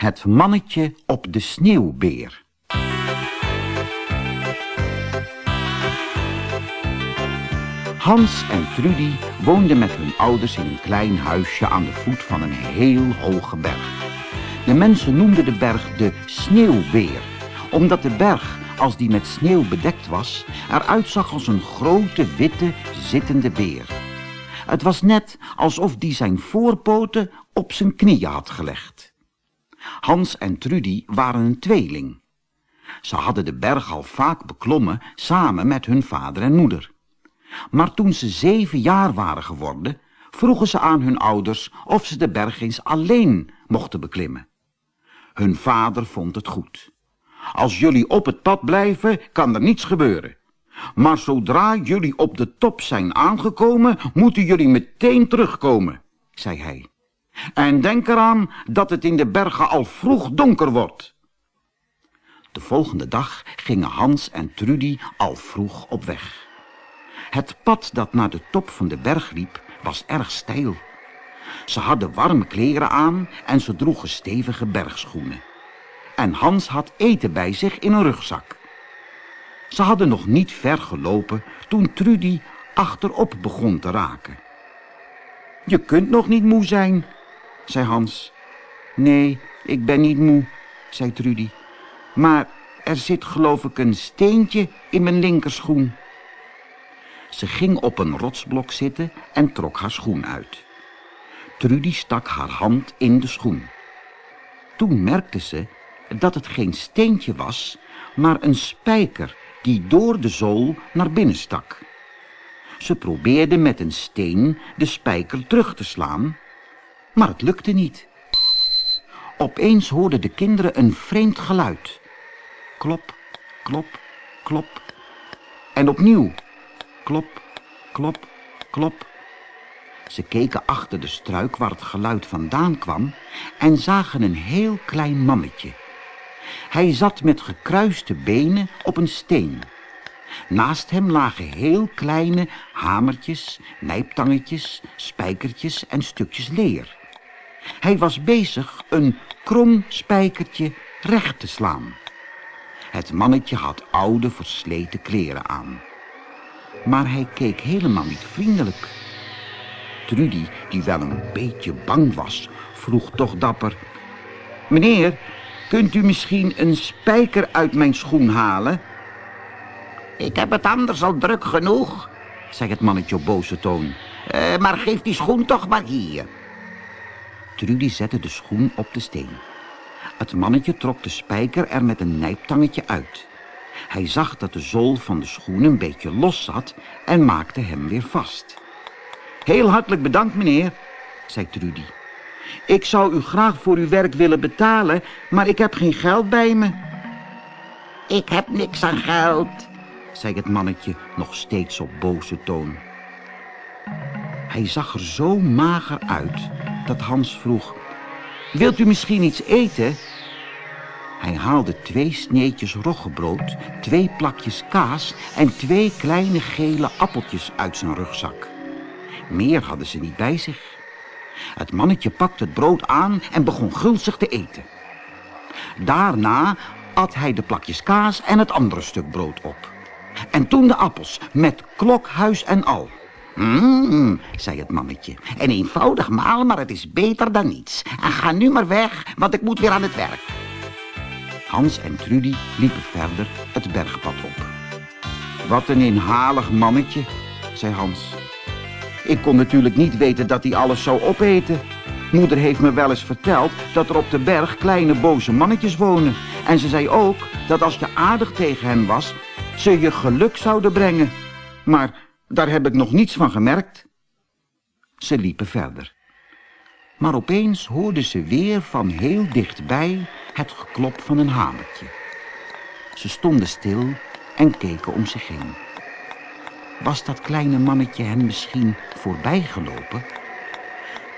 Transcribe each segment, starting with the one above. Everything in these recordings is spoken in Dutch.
Het mannetje op de sneeuwbeer. Hans en Trudy woonden met hun ouders in een klein huisje aan de voet van een heel hoge berg. De mensen noemden de berg de Sneeuwbeer, omdat de berg, als die met sneeuw bedekt was, eruit zag als een grote witte zittende beer. Het was net alsof die zijn voorpoten op zijn knieën had gelegd. Hans en Trudy waren een tweeling. Ze hadden de berg al vaak beklommen samen met hun vader en moeder. Maar toen ze zeven jaar waren geworden, vroegen ze aan hun ouders of ze de berg eens alleen mochten beklimmen. Hun vader vond het goed. Als jullie op het pad blijven, kan er niets gebeuren. Maar zodra jullie op de top zijn aangekomen, moeten jullie meteen terugkomen, zei hij. En denk eraan dat het in de bergen al vroeg donker wordt. De volgende dag gingen Hans en Trudy al vroeg op weg. Het pad dat naar de top van de berg liep was erg steil. Ze hadden warme kleren aan en ze droegen stevige bergschoenen. En Hans had eten bij zich in een rugzak. Ze hadden nog niet ver gelopen toen Trudy achterop begon te raken. Je kunt nog niet moe zijn, zei Hans. Nee, ik ben niet moe, zei Trudy. Maar er zit geloof ik een steentje in mijn linkerschoen. Ze ging op een rotsblok zitten en trok haar schoen uit. Trudy stak haar hand in de schoen. Toen merkte ze dat het geen steentje was, maar een spijker die door de zool naar binnen stak. Ze probeerde met een steen de spijker terug te slaan, maar het lukte niet. Opeens hoorden de kinderen een vreemd geluid. Klop, klop, klop. En opnieuw. Klop, klop, klop. Ze keken achter de struik waar het geluid vandaan kwam en zagen een heel klein mannetje. Hij zat met gekruiste benen op een steen. Naast hem lagen heel kleine hamertjes, nijptangetjes, spijkertjes en stukjes leer. Hij was bezig een krom spijkertje recht te slaan. Het mannetje had oude, versleten kleren aan. Maar hij keek helemaal niet vriendelijk. Trudy, die wel een beetje bang was, vroeg toch dapper... Meneer, kunt u misschien een spijker uit mijn schoen halen? Ik heb het anders al druk genoeg, zei het mannetje op boze toon. Uh, maar geef die schoen toch maar hier. Trudy zette de schoen op de steen. Het mannetje trok de spijker er met een nijptangetje uit. Hij zag dat de zool van de schoen een beetje los zat en maakte hem weer vast. Heel hartelijk bedankt, meneer, zei Trudy. Ik zou u graag voor uw werk willen betalen, maar ik heb geen geld bij me. Ik heb niks aan geld, zei het mannetje nog steeds op boze toon. Hij zag er zo mager uit dat Hans vroeg... Wilt u misschien iets eten? Hij haalde twee sneetjes roggebrood, twee plakjes kaas... en twee kleine gele appeltjes uit zijn rugzak. Meer hadden ze niet bij zich. Het mannetje pakte het brood aan en begon gulzig te eten. Daarna at hij de plakjes kaas en het andere stuk brood op. En toen de appels, met klokhuis en al. Mmm, zei het mannetje. Een eenvoudig maal, maar het is beter dan niets. En ga nu maar weg, want ik moet weer aan het werk. Hans en Trudy liepen verder het bergpad op. Wat een inhalig mannetje, zei Hans. Ik kon natuurlijk niet weten dat hij alles zou opeten. Moeder heeft me wel eens verteld dat er op de berg kleine boze mannetjes wonen. En ze zei ook dat als je aardig tegen hen was, ze je geluk zouden brengen. Maar daar heb ik nog niets van gemerkt. Ze liepen verder. Maar opeens hoorden ze weer van heel dichtbij het geklop van een hamertje. Ze stonden stil en keken om zich heen. Was dat kleine mannetje hen misschien voorbijgelopen?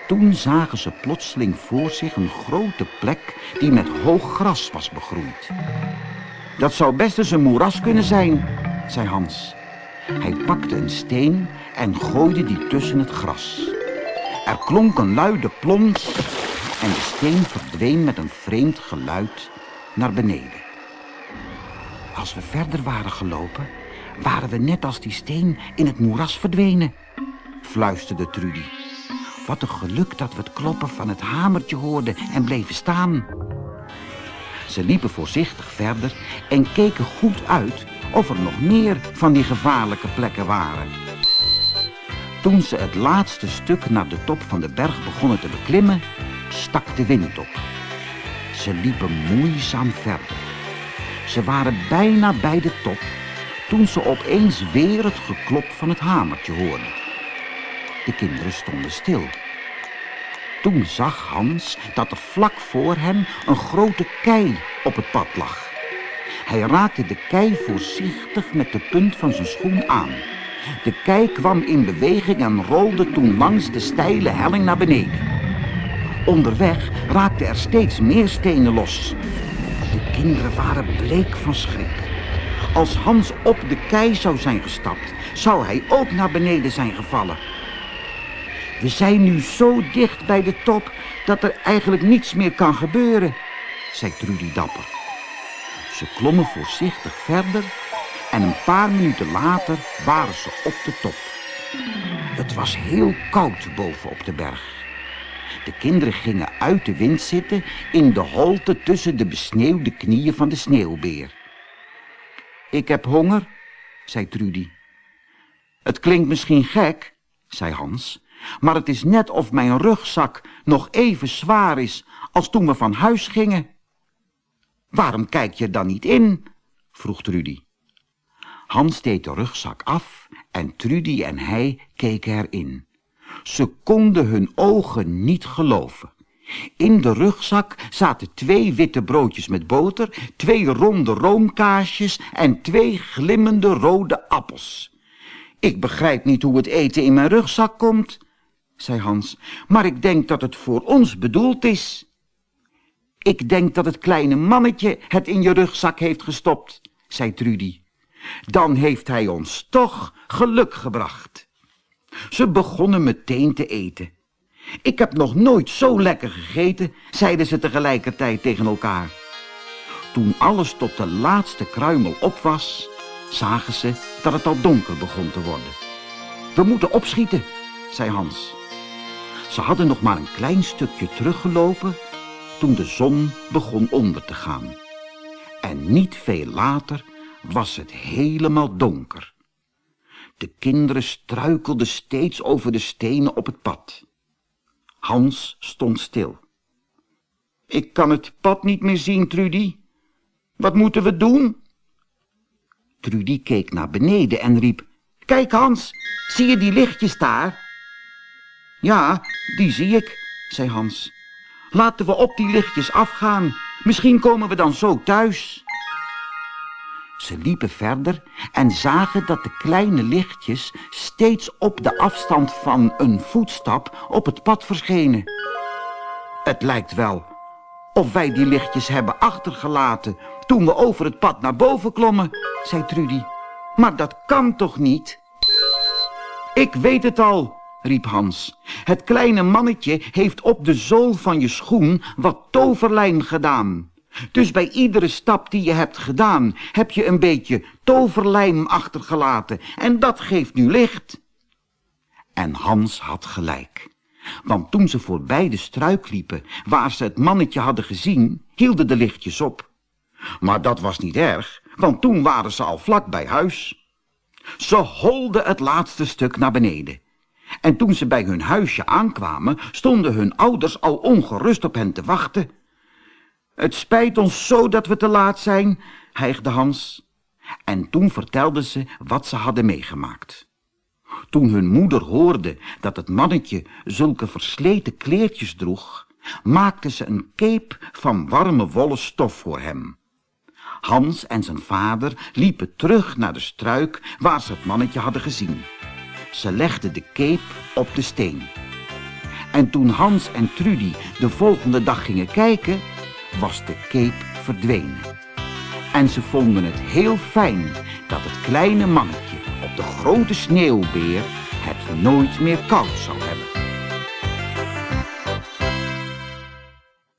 Toen zagen ze plotseling voor zich een grote plek die met hoog gras was begroeid. Dat zou best eens een moeras kunnen zijn, zei Hans. Hij pakte een steen en gooide die tussen het gras. Er klonk een luide plons en de steen verdween met een vreemd geluid naar beneden. Als we verder waren gelopen, waren we net als die steen in het moeras verdwenen, fluisterde Trudy. Wat een geluk dat we het kloppen van het hamertje hoorden en bleven staan. Ze liepen voorzichtig verder en keken goed uit of er nog meer van die gevaarlijke plekken waren. Toen ze het laatste stuk naar de top van de berg begonnen te beklimmen, stak de wind op. Ze liepen moeizaam verder. Ze waren bijna bij de top toen ze opeens weer het geklop van het hamertje hoorden. De kinderen stonden stil. Toen zag Hans dat er vlak voor hem een grote kei op het pad lag. Hij raakte de kei voorzichtig met de punt van zijn schoen aan. De kei kwam in beweging en rolde toen langs de steile helling naar beneden. Onderweg raakten er steeds meer stenen los. De kinderen waren bleek van schrik. Als Hans op de kei zou zijn gestapt, zou hij ook naar beneden zijn gevallen. We zijn nu zo dicht bij de top dat er eigenlijk niets meer kan gebeuren, zei Trudy dapper. Ze klommen voorzichtig verder en een paar minuten later waren ze op de top. Het was heel koud boven op de berg. De kinderen gingen uit de wind zitten in de holte tussen de besneeuwde knieën van de sneeuwbeer. Ik heb honger, zei Trudy. Het klinkt misschien gek, zei Hans, maar het is net of mijn rugzak nog even zwaar is als toen we van huis gingen. Waarom kijk je dan niet in? vroeg Trudy. Hans deed de rugzak af en Trudy en hij keken erin. Ze konden hun ogen niet geloven. In de rugzak zaten twee witte broodjes met boter, twee ronde roomkaasjes en twee glimmende rode appels. Ik begrijp niet hoe het eten in mijn rugzak komt, zei Hans, maar ik denk dat het voor ons bedoeld is. Ik denk dat het kleine mannetje het in je rugzak heeft gestopt, zei Trudy. Dan heeft hij ons toch geluk gebracht. Ze begonnen meteen te eten. Ik heb nog nooit zo lekker gegeten, zeiden ze tegelijkertijd tegen elkaar. Toen alles tot de laatste kruimel op was, zagen ze dat het al donker begon te worden. We moeten opschieten, zei Hans. Ze hadden nog maar een klein stukje teruggelopen toen de zon begon onder te gaan. En niet veel later was het helemaal donker. De kinderen struikelden steeds over de stenen op het pad. Hans stond stil. Ik kan het pad niet meer zien, Trudy. Wat moeten we doen? Trudy keek naar beneden en riep... Kijk, Hans, zie je die lichtjes daar? Ja, die zie ik, zei Hans. Laten we op die lichtjes afgaan. Misschien komen we dan zo thuis. Ze liepen verder en zagen dat de kleine lichtjes steeds op de afstand van een voetstap op het pad verschenen. Het lijkt wel of wij die lichtjes hebben achtergelaten toen we over het pad naar boven klommen, zei Trudy. Maar dat kan toch niet? Ik weet het al, riep Hans. Het kleine mannetje heeft op de zool van je schoen wat toverlijm gedaan. Dus bij iedere stap die je hebt gedaan, heb je een beetje toverlijm achtergelaten en dat geeft nu licht. En Hans had gelijk. Want toen ze voorbij de struik liepen, waar ze het mannetje hadden gezien, hielden de lichtjes op. Maar dat was niet erg, want toen waren ze al vlak bij huis. Ze holden het laatste stuk naar beneden. En toen ze bij hun huisje aankwamen, stonden hun ouders al ongerust op hen te wachten. Het spijt ons zo dat we te laat zijn, hijgde Hans. En toen vertelden ze wat ze hadden meegemaakt. Toen hun moeder hoorde dat het mannetje zulke versleten kleertjes droeg, maakte ze een cape van warme wollen stof voor hem. Hans en zijn vader liepen terug naar de struik waar ze het mannetje hadden gezien. Ze legden de cape op de steen. En toen Hans en Trudy de volgende dag gingen kijken, was de cape verdwenen. En ze vonden het heel fijn dat het kleine mannetje op de grote sneeuwbeer het nooit meer koud zou hebben.